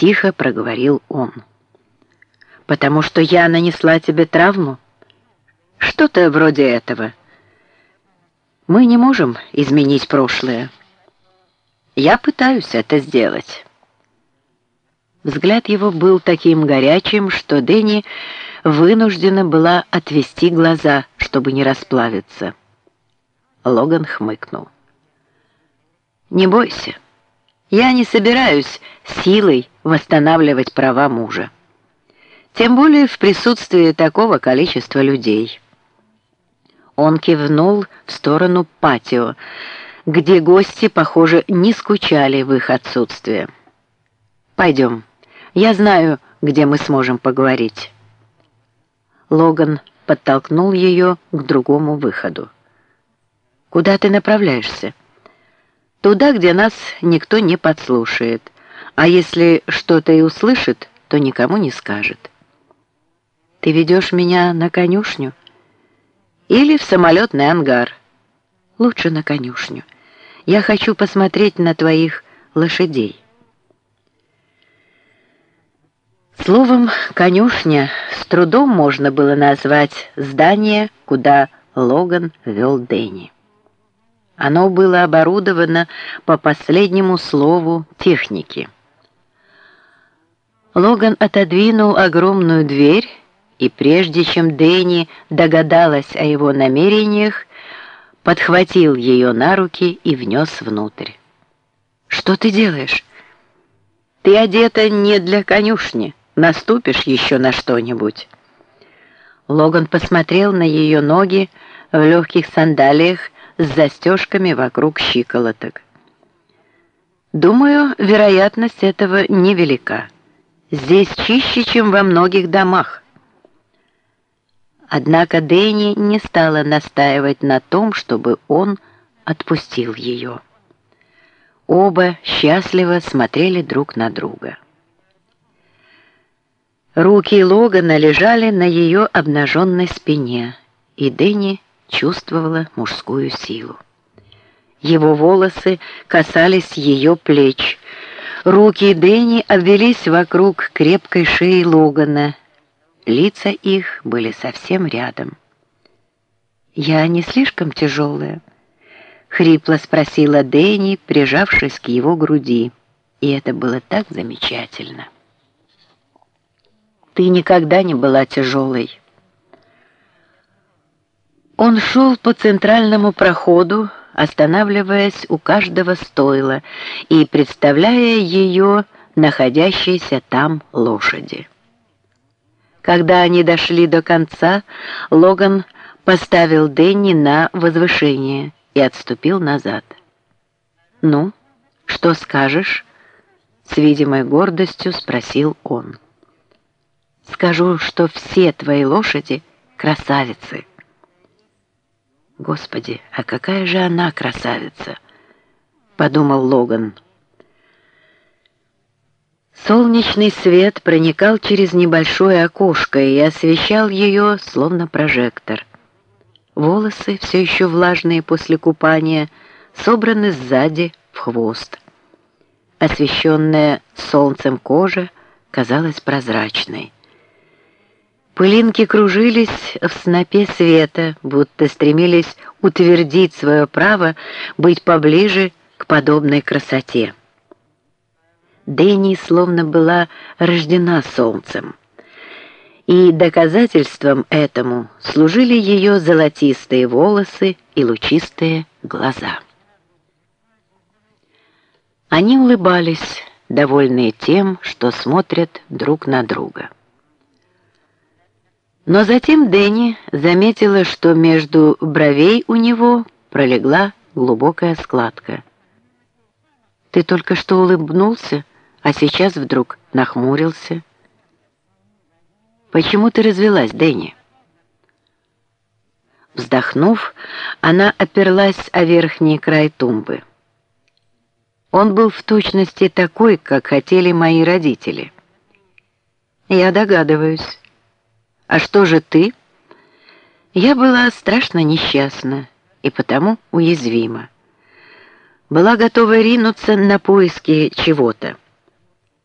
тихо проговорил он. «Потому что я нанесла тебе травму? Что-то вроде этого. Мы не можем изменить прошлое. Я пытаюсь это сделать». Взгляд его был таким горячим, что Дэнни вынуждена была отвести глаза, чтобы не расплавиться. Логан хмыкнул. «Не бойся, я не собираюсь силой восстанавливать права мужа. Тем более в присутствии такого количества людей». Он кивнул в сторону патио, где гости, похоже, не скучали в их отсутствие. «Пойдем». Я знаю, где мы сможем поговорить». Логан подтолкнул ее к другому выходу. «Куда ты направляешься?» «Туда, где нас никто не подслушает, а если что-то и услышит, то никому не скажет». «Ты ведешь меня на конюшню?» «Или в самолетный ангар?» «Лучше на конюшню. Я хочу посмотреть на твоих лошадей». Словом, конюшня с трудом можно было назвать здание, куда Логан вел Дэнни. Оно было оборудовано по последнему слову техники. Логан отодвинул огромную дверь, и прежде чем Дэнни догадалась о его намерениях, подхватил ее на руки и внес внутрь. «Что ты делаешь?» «Ты одета не для конюшни» наступишь еще на что-нибудь». Логан посмотрел на ее ноги в легких сандалиях с застежками вокруг щиколоток. «Думаю, вероятность этого невелика. Здесь чище, чем во многих домах». Однако Дэнни не стала настаивать на том, чтобы он отпустил ее. Оба счастливо смотрели друг на друга. Руки Логана лежали на ее обнаженной спине, и Дэнни чувствовала мужскую силу. Его волосы касались ее плеч. Руки Дэнни обвелись вокруг крепкой шеи Логана. Лица их были совсем рядом. «Я не слишком тяжелая?» — хрипло спросила Дэнни, прижавшись к его груди. И это было так замечательно. Ты никогда не была тяжелой. Он шел по центральному проходу, останавливаясь у каждого стойла и представляя ее находящейся там лошади. Когда они дошли до конца, Логан поставил Дэнни на возвышение и отступил назад. «Ну, что скажешь?» — с видимой гордостью спросил он. Скажу, что все твои лошади красавицы. Господи, а какая же она красавица, подумал Логан. Солнечный свет проникал через небольшое окошко и освещал ее, словно прожектор. Волосы, все еще влажные после купания, собраны сзади в хвост. Освещенная солнцем кожа казалась прозрачной. Пылинки кружились в снопе света, будто стремились утвердить свое право быть поближе к подобной красоте. Дэнни словно была рождена солнцем. И доказательством этому служили ее золотистые волосы и лучистые глаза. Они улыбались, довольные тем, что смотрят друг на друга. Но затем Дэнни заметила, что между бровей у него пролегла глубокая складка. «Ты только что улыбнулся, а сейчас вдруг нахмурился». «Почему ты развелась, Дэнни?» Вздохнув, она оперлась о верхний край тумбы. Он был в точности такой, как хотели мои родители. Я догадываюсь. А что же ты? Я была страшно несчастна и потому уязвима. Была готова ринуться на поиски чего-то.